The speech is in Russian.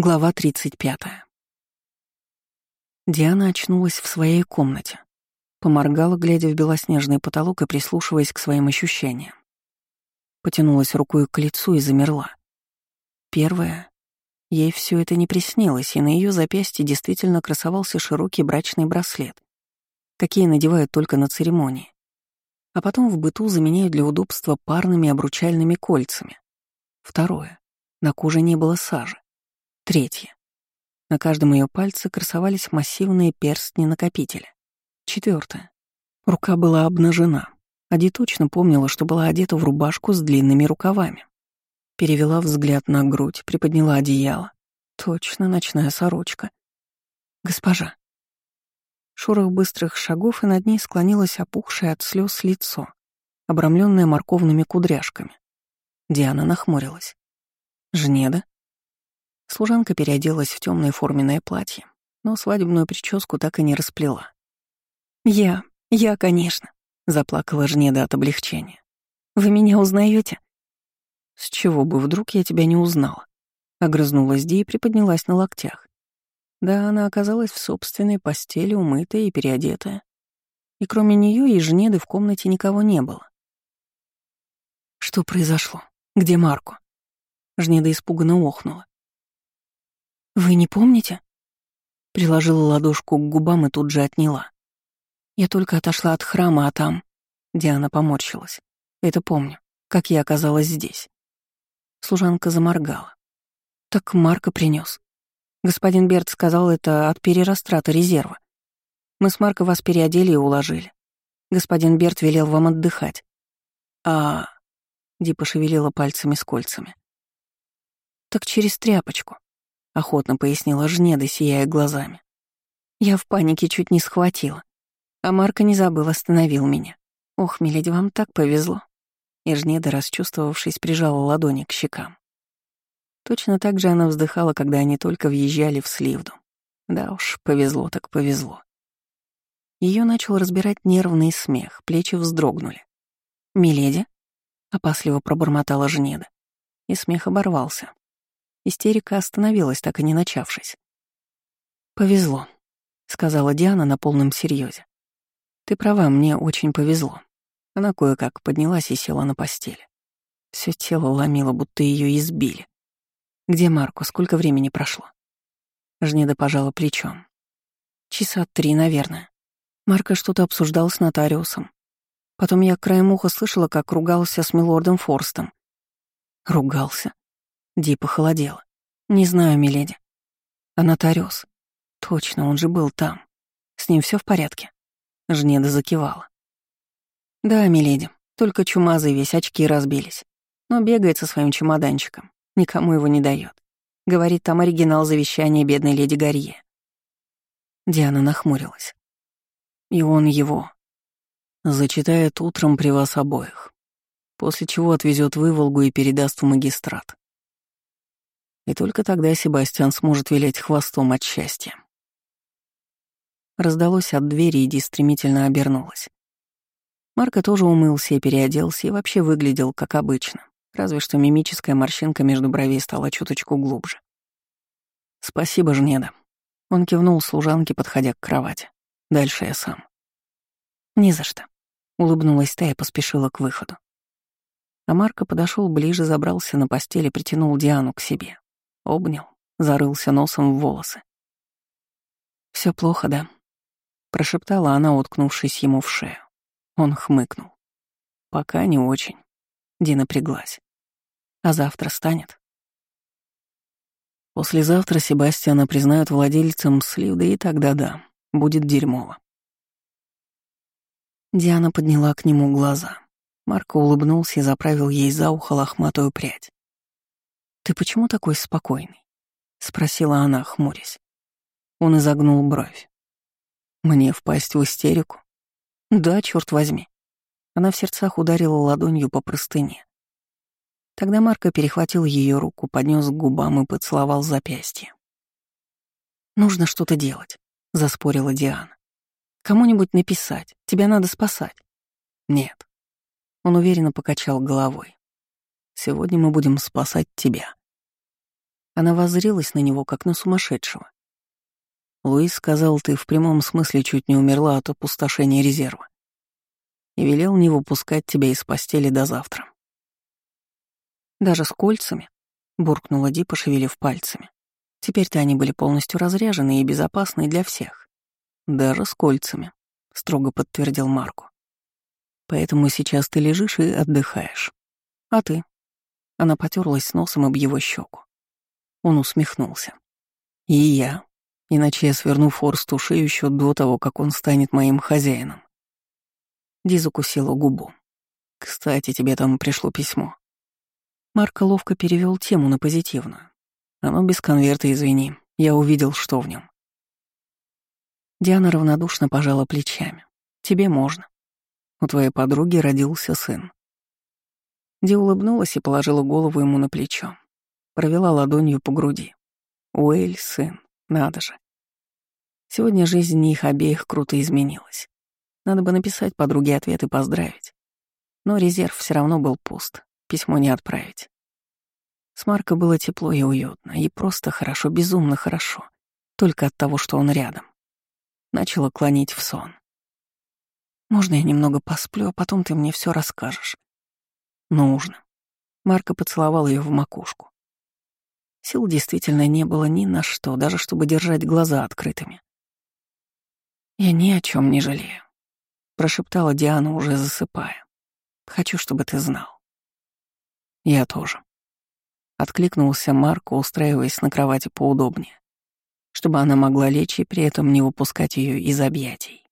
Глава 35. Диана очнулась в своей комнате. Поморгала, глядя в белоснежный потолок и прислушиваясь к своим ощущениям. Потянулась рукой к лицу и замерла. Первое. Ей все это не приснилось, и на ее запястье действительно красовался широкий брачный браслет, какие надевают только на церемонии. А потом в быту заменяют для удобства парными обручальными кольцами. Второе. На коже не было сажи. Третье. На каждом ее пальце красовались массивные перстни-накопители. Четвертое. Рука была обнажена. Ади точно помнила, что была одета в рубашку с длинными рукавами. Перевела взгляд на грудь, приподняла одеяло. Точно ночная сорочка. «Госпожа». Шорох быстрых шагов, и над ней склонилось опухшее от слез лицо, обрамленное морковными кудряшками. Диана нахмурилась. «Жнеда?» Служанка переоделась в темное форменное платье, но свадебную прическу так и не расплела. «Я, я, конечно», — заплакала Жнеда от облегчения. «Вы меня узнаете? «С чего бы вдруг я тебя не узнала?» Огрызнулась Ди и приподнялась на локтях. Да, она оказалась в собственной постели, умытая и переодетая. И кроме нее и Жнеды в комнате никого не было. «Что произошло? Где Марко?» Жнеда испуганно охнула. «Вы не помните?» Приложила ладошку к губам и тут же отняла. Я только отошла от храма, а там... Диана поморщилась. Это помню, как я оказалась здесь. Служанка заморгала. Так Марка принес. Господин Берт сказал это от перерастрата резерва. Мы с Марко вас переодели и уложили. Господин Берт велел вам отдыхать. А... Ди пошевелила пальцами с кольцами. Так через тряпочку охотно пояснила Жнеда, сияя глазами. Я в панике чуть не схватила. А Марка не забыл, остановил меня. Ох, миледи, вам так повезло. И Жнеда, расчувствовавшись, прижала ладони к щекам. Точно так же она вздыхала, когда они только въезжали в Сливду. Да уж, повезло так повезло. Ее начал разбирать нервный смех, плечи вздрогнули. «Миледи?» — опасливо пробормотала Жнеда. И смех оборвался. Истерика остановилась, так и не начавшись. «Повезло», — сказала Диана на полном серьезе. «Ты права, мне очень повезло». Она кое-как поднялась и села на постели. Все тело ломило, будто ее избили. «Где Марко? Сколько времени прошло?» Жнеда пожала плечом. «Часа три, наверное. Марко что-то обсуждал с нотариусом. Потом я краем уха слышала, как ругался с милордом Форстом. Ругался? Ди похолодела. «Не знаю, миледи». «А нотариус?» «Точно, он же был там. С ним все в порядке?» Жнеда закивала. «Да, миледи, только чумазый весь, очки разбились. Но бегает со своим чемоданчиком, никому его не дает. Говорит, там оригинал завещания бедной леди Гарье». Диана нахмурилась. И он его зачитает утром при вас обоих, после чего отвезет в Иволгу и передаст в магистрат. И только тогда Себастьян сможет вилять хвостом от счастья. Раздалось от двери, и Ди стремительно обернулась. Марко тоже умылся и переоделся, и вообще выглядел как обычно, разве что мимическая морщинка между бровей стала чуточку глубже. «Спасибо, Жнеда». Он кивнул служанке, подходя к кровати. «Дальше я сам». «Не за что», — улыбнулась та и поспешила к выходу. А Марко подошел ближе, забрался на постель и притянул Диану к себе. Обнял, зарылся носом в волосы. Все плохо, да?» — прошептала она, уткнувшись ему в шею. Он хмыкнул. «Пока не очень». Дина приглась. «А завтра станет?» Послезавтра Себастьяна признают владельцем слива, и тогда да, будет дерьмово. Диана подняла к нему глаза. Марко улыбнулся и заправил ей за ухо лохматую прядь. «Ты почему такой спокойный?» — спросила она, хмурясь. Он изогнул бровь. «Мне впасть в истерику?» «Да, черт возьми». Она в сердцах ударила ладонью по простыне. Тогда Марко перехватил ее руку, поднес к губам и поцеловал запястье. «Нужно что-то делать», — заспорила Диана. «Кому-нибудь написать. Тебя надо спасать». «Нет». Он уверенно покачал головой. «Сегодня мы будем спасать тебя». Она воззрилась на него, как на сумасшедшего. Луис сказал, ты в прямом смысле чуть не умерла от опустошения резерва. И велел не выпускать тебя из постели до завтра. Даже с кольцами, буркнула Ди, пошевелив пальцами. Теперь-то они были полностью разряжены и безопасны для всех. Даже с кольцами, строго подтвердил Марку. Поэтому сейчас ты лежишь и отдыхаешь. А ты? Она потерлась носом об его щеку. Он усмехнулся. И я. Иначе я сверну Форсту шею еще до того, как он станет моим хозяином. Ди закусила губу. «Кстати, тебе там пришло письмо». Марко ловко перевел тему на позитивную. «Оно без конверта, извини. Я увидел, что в нем. Диана равнодушно пожала плечами. «Тебе можно. У твоей подруги родился сын». Ди улыбнулась и положила голову ему на плечо. Провела ладонью по груди. Уэль — сын, надо же. Сегодня жизнь их обеих круто изменилась. Надо бы написать подруге ответ и поздравить. Но резерв все равно был пуст, письмо не отправить. С Марко было тепло и уютно, и просто хорошо, безумно хорошо. Только от того, что он рядом. Начала клонить в сон. «Можно я немного посплю, а потом ты мне все расскажешь?» «Нужно». Марко поцеловал ее в макушку. Сил действительно не было ни на что, даже чтобы держать глаза открытыми. «Я ни о чем не жалею», — прошептала Диана, уже засыпая. «Хочу, чтобы ты знал». «Я тоже». Откликнулся Марко, устраиваясь на кровати поудобнее, чтобы она могла лечь и при этом не выпускать ее из объятий.